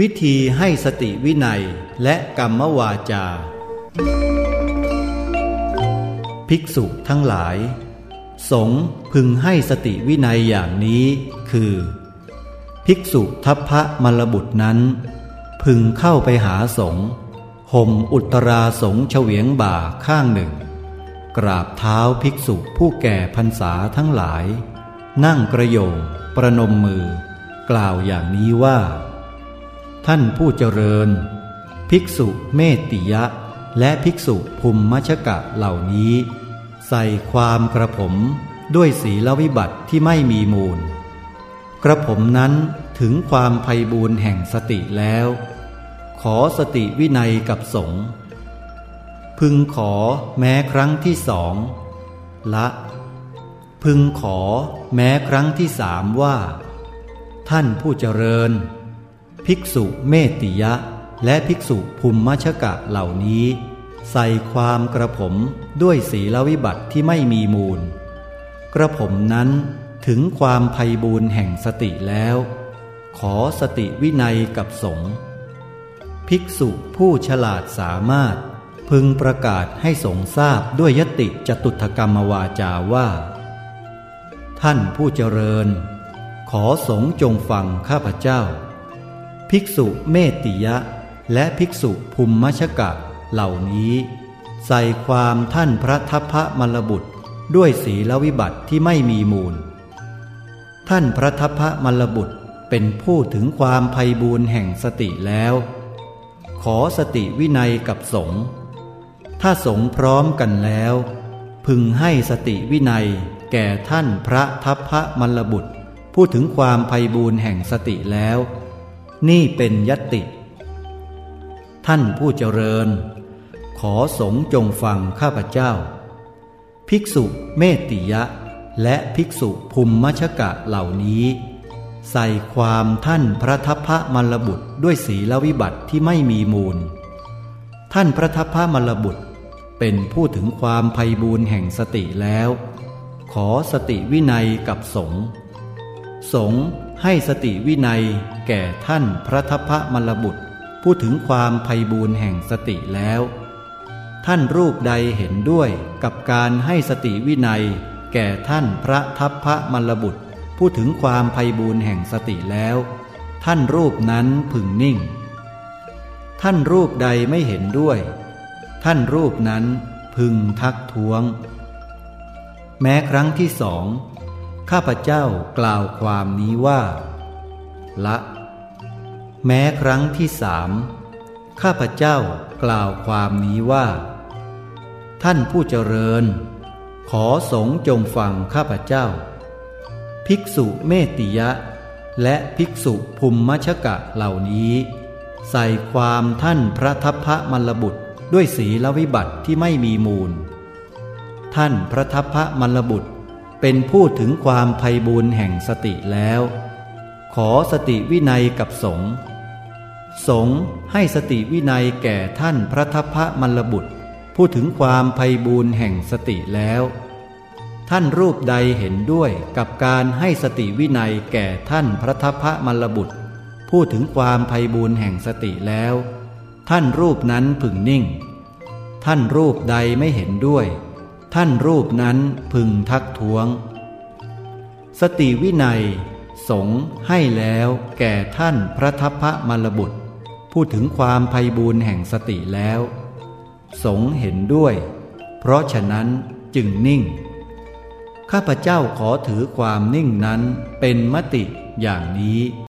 วิธีให้สติวินัยและกรรมวาจา ภิกษุทั้งหลาย สงพึงให้สติวินัยอย่างนี้คือ ภิกษุทัพพระมลบุตรนั้น พึงเข้าไปหาสงห่มอุตราสงเฉวียงบ่าข้างหนึ่ง กราบเท้าภิกษุผู้แก่พรรษาทั้งหลาย นั่งกระโยงประนมมือ กล่าวอย่างนี้ว่า ท่านผู้เจริญ ภิกษุเมติยะ และภิกษุภูมิมชกะเหล่านี้ ใส่ความกระผมด้วยศีลวิบัติที่ไม่มีมูล กระผมนั้นถึงความไพบูรณ์แห่งสติแล้ว ขอสติวินัยกับสงฆ์พึงขอแม้ครั้งที่สองละ พึงขอแม้ครั้งที่สามว่า ท่านผู้เจริญ ภิกษุเมติยะ และภิกษุภูมิมชกะเหล่านี้ ใส่ความกระผมด้วยศีลวิบัติที่ไม่มีมูล กระผมนั้นถึงความไพบูรณ์แห่งสติแล้ว ขอสติวินัยกับสงฆ์ภิกษุผู้ฉลาดสามารถ พึงประกาศให้สงฆ์ทราบด้วยยติจตุถกรรมวาจาว่า ท่านผู้เจริญ ขอสงฆ์จงฟังข้าพเจ้า ภิกษุเมติยะ และภิกษุภูมิมชกะเหล่านี้ ใส่ความท่านพระทัพพระมลบุตรด้วยศีลวิบัติที่ไม่มีมูล ท่านพระทัพพระมลบุตรเป็นผู้ถึงความไพบูรณ์แห่งสติแล้ว ขอสติวินัยกับสงฆ์ถ้าสงฆ์พร้อมกันแล้ว พึงให้สติวินัยแก่ท่านพระทัพพระมลบุตร ผู้ถึงความไพบูรณ์แห่งสติแล้ว นี่เป็นยติ ท่านผู้เจริญ ขอสงฆ์จงฟังข้าพเจ้า ภิกษุเมติยะ และภิกษุภูมิมชกะเหล่านี้ ใส่ความท่านพระทัพพระมลบุตรด้วยศีลวิบัติที่ไม่มีมูล ท่านพระทัพพระมลบุตรเป็นผู้ถึงความไพบูรแห่งสติแล้ว ขอสติวินัยกับสงฆ์สง ให้สติวินัยแก่ท่านพระทัพพระมลบุตร ผู้ถึงความไพบูรณ์แห่งสติแล้ว ท่านรูปใดเห็นด้วยกับการให้สติวินัย แก่ท่านพระทัพพระมลบุตร ผู้ถึงความไพบูรณ์แห่งสติแล้ว ท่านรูปนั้นพึงนิ่ง ท่านรูปใดไม่เห็นด้วย ท่านรูปนั้นพึงทักท้วง แม้ครั้งที่สอง ข้าพเจ้ากล่าวความนี้ว่า ละ แม้ครั้งที่สามข้าพเจ้ากล่าวความนี้ว่า ท่านผู้เจริญ ขอสงจงฟังข้าพเจ้า ภิกษุเมติยะ และภิกษุภูมิมชกะเหล่านี้ ใส่ความท่านพระทัพพระมลบุตรด้วยศีลวิบัติที่ไม่มีมูล ท่านพระทัพพระมลบุตร เป็นผู้ถึงความไพบูรณ์แห่งสติแล้ว ขอสติวินัยกับสงฆ์สงฆ์ให้สติวินัยแก่ท่านพระทัพพระมลบุตร ผู้ถึงความไพบูรณ์แห่งสติแล้ว ท่านรูปใดเห็นด้วยกับการให้สติวินัยแก่ท่านพระทัพพระมลบุตร ผู้ถึงความไพบูรณ์แห่งสติแล้ว ท่านรูปนั้นพึงนิ่ง ท่านรูปใดไม่เห็นด้วย ท่านรูปนั้นพึงทักท้วง สติวินัย สงให้แล้วแก่ท่านพระทัพพระมลบุตร พูดถึงความไพบูรณ์แห่งสติแล้ว สงเห็นด้วย เพราะฉะนั้นจึงนิ่ง ข้าพเจ้าขอถือความนิ่งนั้นเป็นมติอย่างนี้